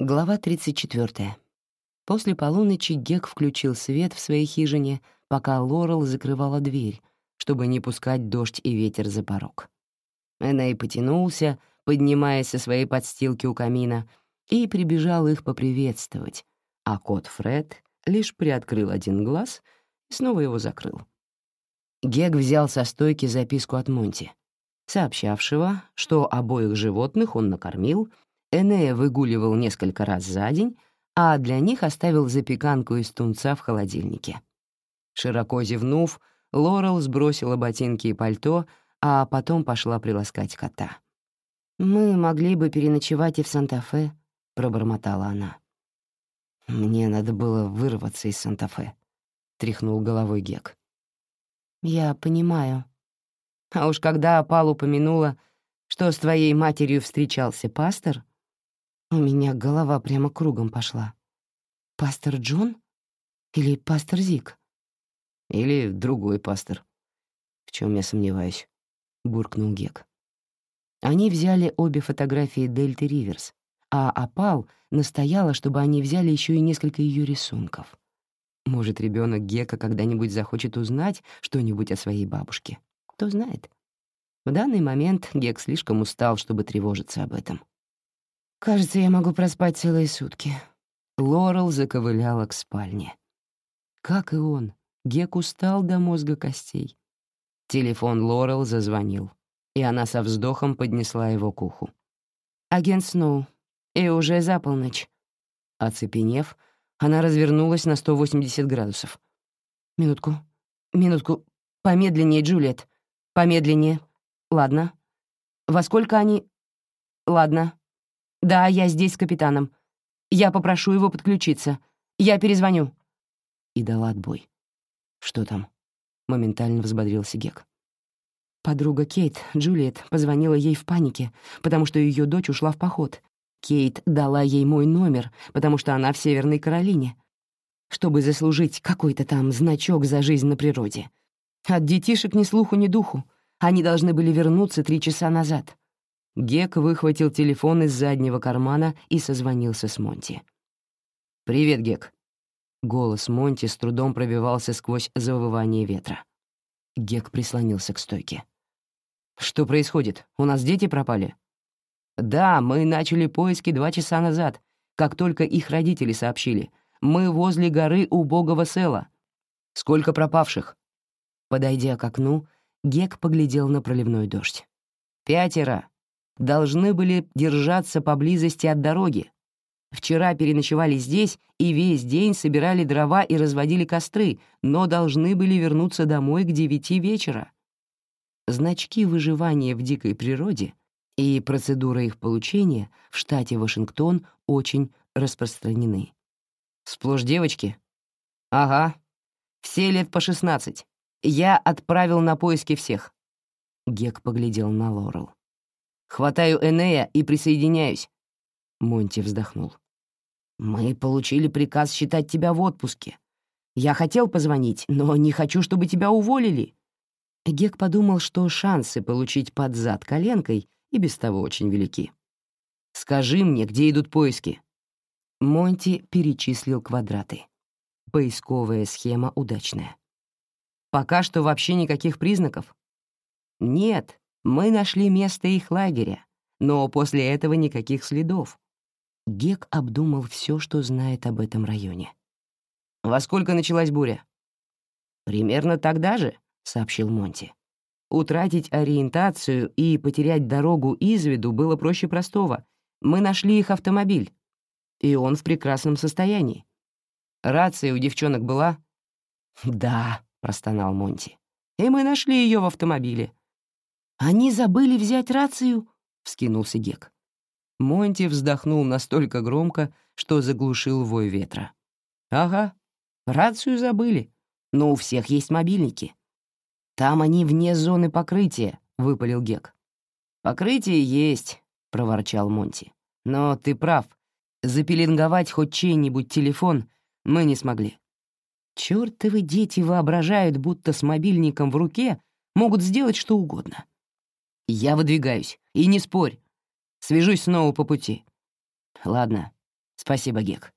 Глава 34. После полуночи Гек включил свет в своей хижине, пока Лорел закрывала дверь, чтобы не пускать дождь и ветер за порог. Эней потянулся, поднимаясь со своей подстилки у камина, и прибежал их поприветствовать, а кот Фред лишь приоткрыл один глаз и снова его закрыл. Гек взял со стойки записку от Монти, сообщавшего, что обоих животных он накормил Энея выгуливал несколько раз за день, а для них оставил запеканку из тунца в холодильнике. Широко зевнув, Лорел сбросила ботинки и пальто, а потом пошла приласкать кота. «Мы могли бы переночевать и в Санта-Фе», — пробормотала она. «Мне надо было вырваться из Санта-Фе», — тряхнул головой Гек. «Я понимаю». А уж когда Апал упомянула, что с твоей матерью встречался пастор, у меня голова прямо кругом пошла. Пастор Джон? Или пастор Зик? Или другой пастор. В чем я сомневаюсь, — буркнул Гек. Они взяли обе фотографии Дельты Риверс, а Апал настояла, чтобы они взяли еще и несколько ее рисунков. Может, ребенок Гека когда-нибудь захочет узнать что-нибудь о своей бабушке. Кто знает. В данный момент Гек слишком устал, чтобы тревожиться об этом. Кажется, я могу проспать целые сутки. Лорел заковыляла к спальне. Как и он, Гек устал до мозга костей. Телефон Лорел зазвонил, и она со вздохом поднесла его к уху. «Агент Сноу, и уже за полночь». Оцепенев, она развернулась на 180 градусов. «Минутку, минутку. Помедленнее, Джульет. Помедленнее. Ладно. Во сколько они...» «Ладно. «Да, я здесь с капитаном. Я попрошу его подключиться. Я перезвоню». И дала отбой. «Что там?» — моментально взбодрился Гек. Подруга Кейт, Джулиет, позвонила ей в панике, потому что ее дочь ушла в поход. Кейт дала ей мой номер, потому что она в Северной Каролине, чтобы заслужить какой-то там значок за жизнь на природе. От детишек ни слуху, ни духу. Они должны были вернуться три часа назад. Гек выхватил телефон из заднего кармана и созвонился с Монти. «Привет, Гек». Голос Монти с трудом пробивался сквозь завывание ветра. Гек прислонился к стойке. «Что происходит? У нас дети пропали?» «Да, мы начали поиски два часа назад, как только их родители сообщили. Мы возле горы убогого села. Сколько пропавших?» Подойдя к окну, Гек поглядел на проливной дождь. «Пятеро должны были держаться поблизости от дороги. Вчера переночевали здесь и весь день собирали дрова и разводили костры, но должны были вернуться домой к девяти вечера. Значки выживания в дикой природе и процедура их получения в штате Вашингтон очень распространены. Сплошь девочки? Ага. Все лет по шестнадцать. Я отправил на поиски всех. Гек поглядел на Лорел. Хватаю Энея и присоединяюсь». Монти вздохнул. «Мы получили приказ считать тебя в отпуске. Я хотел позвонить, но не хочу, чтобы тебя уволили». Гек подумал, что шансы получить под зад коленкой и без того очень велики. «Скажи мне, где идут поиски?» Монти перечислил квадраты. Поисковая схема удачная. «Пока что вообще никаких признаков?» «Нет, мы нашли место их лагеря, но после этого никаких следов. Гек обдумал все, что знает об этом районе. «Во сколько началась буря?» «Примерно тогда же», — сообщил Монти. «Утратить ориентацию и потерять дорогу из виду было проще простого. Мы нашли их автомобиль, и он в прекрасном состоянии. Рация у девчонок была?» «Да», — простонал Монти. «И мы нашли ее в автомобиле. «Они забыли взять рацию?» — вскинулся Гек. Монти вздохнул настолько громко, что заглушил вой ветра. «Ага, рацию забыли, но у всех есть мобильники». «Там они вне зоны покрытия», — выпалил Гек. «Покрытие есть», — проворчал Монти. «Но ты прав, запеленговать хоть чей-нибудь телефон мы не смогли». Чёртовы дети воображают, будто с мобильником в руке могут сделать что угодно. Я выдвигаюсь. И не спорь. Свяжусь снова по пути. Ладно. «Спасибо, Гек».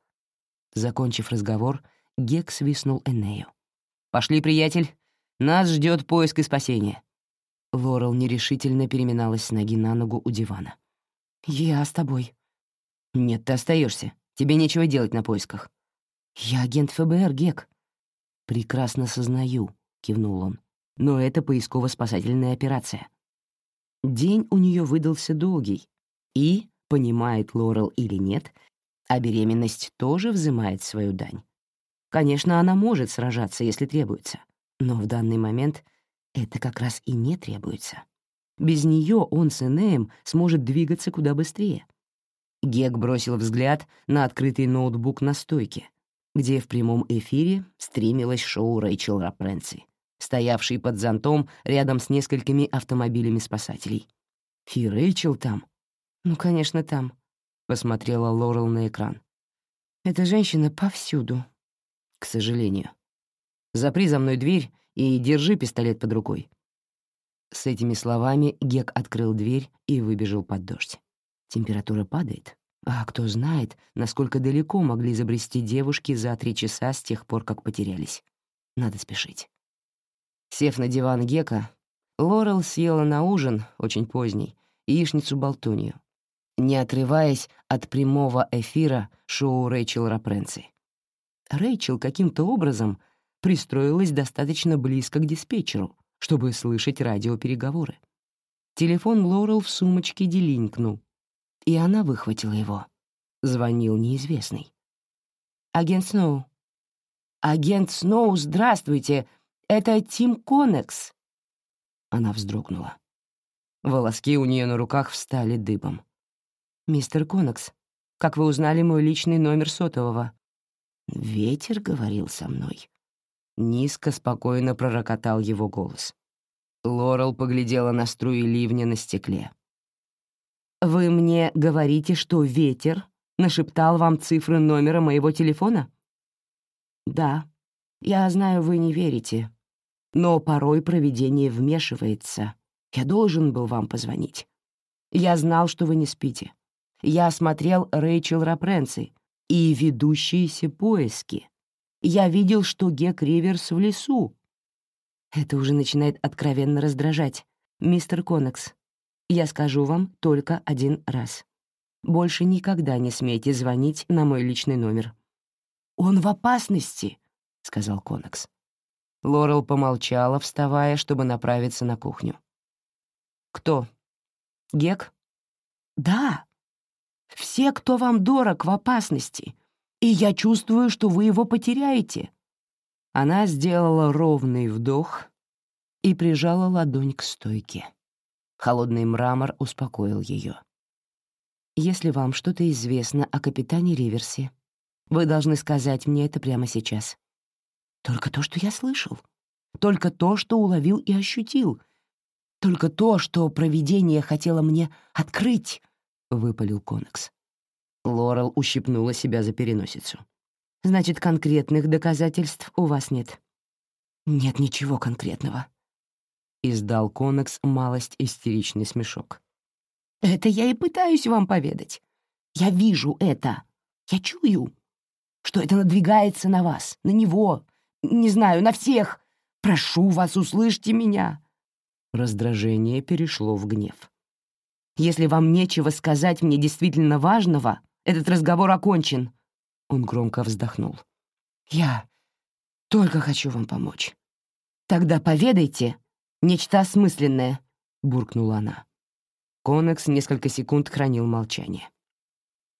Закончив разговор, Гек свистнул Энею. «Пошли, приятель. Нас ждет поиск и спасение». Лорел нерешительно переминалась с ноги на ногу у дивана. «Я с тобой». «Нет, ты остаешься. Тебе нечего делать на поисках». «Я агент ФБР, Гек». «Прекрасно сознаю», — кивнул он. «Но это поисково-спасательная операция». День у нее выдался долгий, и, понимает Лорел или нет, а беременность тоже взимает свою дань. Конечно, она может сражаться, если требуется, но в данный момент это как раз и не требуется. Без нее он с Энеем сможет двигаться куда быстрее. Гек бросил взгляд на открытый ноутбук на стойке, где в прямом эфире стримилось шоу Рэйчел Рапренци, стоявший под зонтом рядом с несколькими автомобилями спасателей. И Рэйчел там. Ну, конечно, там, — посмотрела Лорел на экран. Эта женщина повсюду. К сожалению. Запри за мной дверь и держи пистолет под рукой. С этими словами Гек открыл дверь и выбежал под дождь. Температура падает, а кто знает, насколько далеко могли забрести девушки за три часа с тех пор, как потерялись. Надо спешить. Сев на диван Гека, Лорел съела на ужин, очень поздний, яичницу-болтунью, не отрываясь от прямого эфира шоу Рэйчел Рапренци. Рэйчел каким-то образом пристроилась достаточно близко к диспетчеру, чтобы слышать радиопереговоры. Телефон Лорел в сумочке делинкнул, и она выхватила его. Звонил неизвестный. «Агент Сноу». «Агент Сноу, здравствуйте! Это Тим Конекс!» Она вздрогнула. Волоски у нее на руках встали дыбом. «Мистер Конекс, как вы узнали мой личный номер сотового?» «Ветер говорил со мной», Низко, спокойно пророкотал его голос. Лорел поглядела на струи ливня на стекле. «Вы мне говорите, что ветер нашептал вам цифры номера моего телефона?» «Да, я знаю, вы не верите, но порой провидение вмешивается. Я должен был вам позвонить. Я знал, что вы не спите. Я смотрел Рэйчел Рапренци и ведущиеся поиски. Я видел, что Гек Риверс в лесу. Это уже начинает откровенно раздражать. Мистер Конекс, я скажу вам только один раз. Больше никогда не смейте звонить на мой личный номер. «Он в опасности», — сказал Конекс. Лорел помолчала, вставая, чтобы направиться на кухню. «Кто? Гек?» «Да. Все, кто вам дорог, в опасности и я чувствую, что вы его потеряете». Она сделала ровный вдох и прижала ладонь к стойке. Холодный мрамор успокоил ее. «Если вам что-то известно о капитане Риверсе, вы должны сказать мне это прямо сейчас. Только то, что я слышал. Только то, что уловил и ощутил. Только то, что провидение хотело мне открыть», — выпалил Конекс. Лорел ущипнула себя за переносицу. «Значит, конкретных доказательств у вас нет?» «Нет ничего конкретного», — издал Конекс малость истеричный смешок. «Это я и пытаюсь вам поведать. Я вижу это. Я чую, что это надвигается на вас, на него, не знаю, на всех. Прошу вас, услышьте меня». Раздражение перешло в гнев. «Если вам нечего сказать мне действительно важного, этот разговор окончен». Он громко вздохнул. «Я только хочу вам помочь». «Тогда поведайте нечто осмысленное», — буркнула она. Конекс несколько секунд хранил молчание.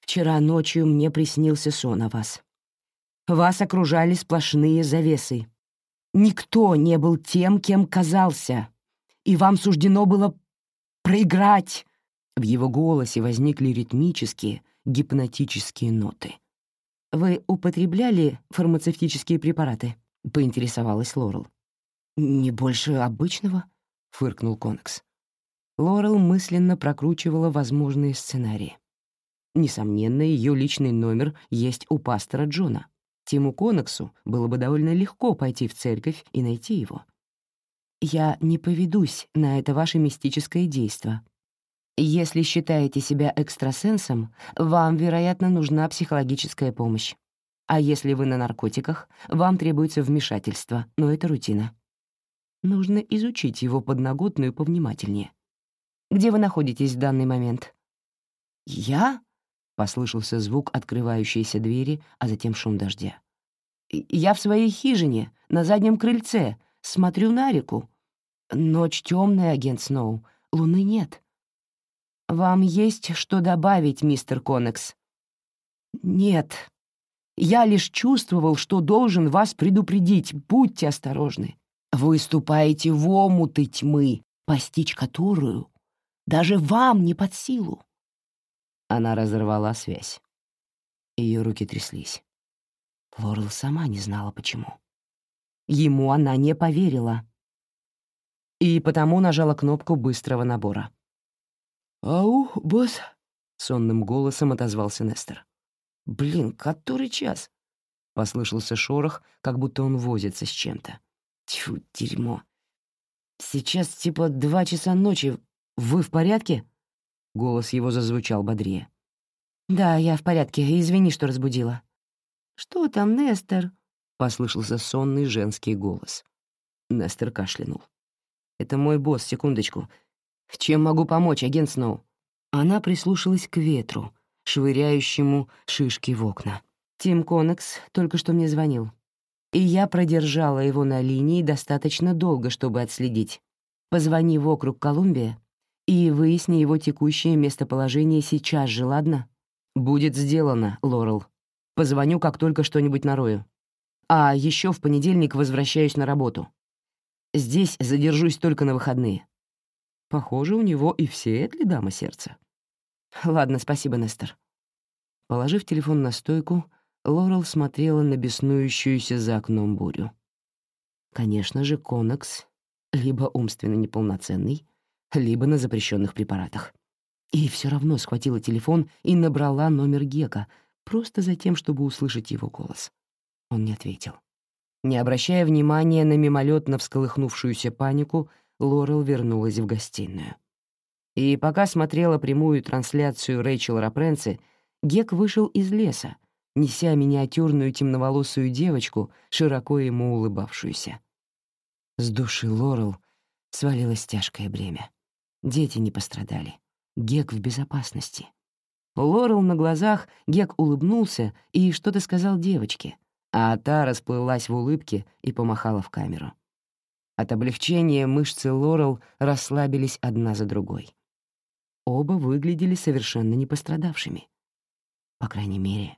«Вчера ночью мне приснился сон о вас. Вас окружали сплошные завесы. Никто не был тем, кем казался, и вам суждено было проиграть». В его голосе возникли ритмические, гипнотические ноты. «Вы употребляли фармацевтические препараты?» — поинтересовалась Лорел. «Не больше обычного», — фыркнул Конекс. Лорел мысленно прокручивала возможные сценарии. Несомненно, ее личный номер есть у пастора Джона. Тиму Конексу было бы довольно легко пойти в церковь и найти его. «Я не поведусь на это ваше мистическое действо», Если считаете себя экстрасенсом, вам, вероятно, нужна психологическая помощь. А если вы на наркотиках, вам требуется вмешательство, но это рутина. Нужно изучить его подноготную повнимательнее. Где вы находитесь в данный момент? «Я?» — послышался звук открывающейся двери, а затем шум дождя. «Я в своей хижине, на заднем крыльце, смотрю на реку. Ночь темная, агент Сноу, луны нет. Вам есть что добавить, мистер Конекс?» «Нет. Я лишь чувствовал, что должен вас предупредить. Будьте осторожны. Вы ступаете в омуты тьмы, постичь которую даже вам не под силу. Она разорвала связь. Ее руки тряслись. Лорел сама не знала, почему. Ему она не поверила. И потому нажала кнопку быстрого набора. «Ау, босс!» — сонным голосом отозвался Нестер. «Блин, который час?» — послышался шорох, как будто он возится с чем-то. «Тьфу, дерьмо. Сейчас типа два часа ночи. Вы в порядке?» Голос его зазвучал бодрее. «Да, я в порядке. Извини, что разбудила». «Что там, Нестер?» — послышался сонный женский голос. Нестер кашлянул. «Это мой босс, секундочку. Чем могу помочь, агент Сноу?» Она прислушалась к ветру, швыряющему шишки в окна. Тим Конекс только что мне звонил. И я продержала его на линии достаточно долго, чтобы отследить. Позвони в округ Колумбия и выясни его текущее местоположение сейчас же, ладно? Будет сделано, Лорел. Позвоню, как только что-нибудь нарою. А еще в понедельник возвращаюсь на работу. Здесь задержусь только на выходные. Похоже, у него и все это дама сердца. Ладно, спасибо, Нестер. Положив телефон на стойку, Лорел смотрела на беснующуюся за окном бурю. Конечно же, Конекс либо умственно неполноценный, либо на запрещенных препаратах. И все равно схватила телефон и набрала номер Гека, просто за тем, чтобы услышать его голос. Он не ответил. Не обращая внимания на мимолетно всколыхнувшуюся панику, Лорел вернулась в гостиную. И пока смотрела прямую трансляцию Рэйчел Рапренци, Гек вышел из леса, неся миниатюрную темноволосую девочку, широко ему улыбавшуюся. С души Лорел свалилось тяжкое бремя. Дети не пострадали. Гек в безопасности. Лорел на глазах Гек улыбнулся и что-то сказал девочке, а та расплылась в улыбке и помахала в камеру. От облегчения мышцы Лорел расслабились одна за другой. Оба выглядели совершенно не пострадавшими. По крайней мере,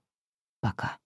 пока.